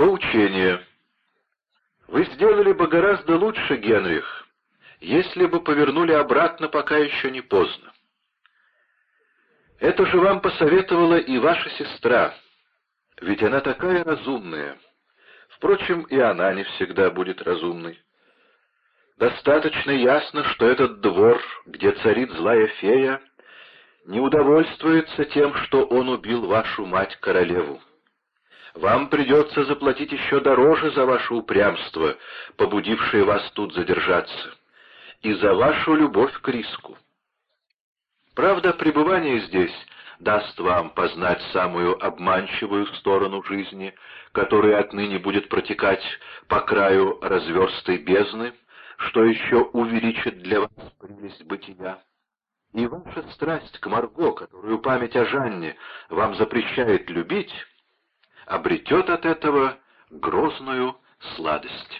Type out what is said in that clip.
Поучение. Вы сделали бы гораздо лучше, Генрих, если бы повернули обратно, пока еще не поздно. Это же вам посоветовала и ваша сестра, ведь она такая разумная. Впрочем, и она не всегда будет разумной. Достаточно ясно, что этот двор, где царит злая фея, не удовольствуется тем, что он убил вашу мать-королеву. Вам придется заплатить еще дороже за ваше упрямство, побудившее вас тут задержаться, и за вашу любовь к риску. Правда, пребывание здесь даст вам познать самую обманчивую сторону жизни, которая отныне будет протекать по краю разверстой бездны, что еще увеличит для вас прелесть бытия. И ваша страсть к Марго, которую память о Жанне вам запрещает любить, обретет от этого грозную сладость.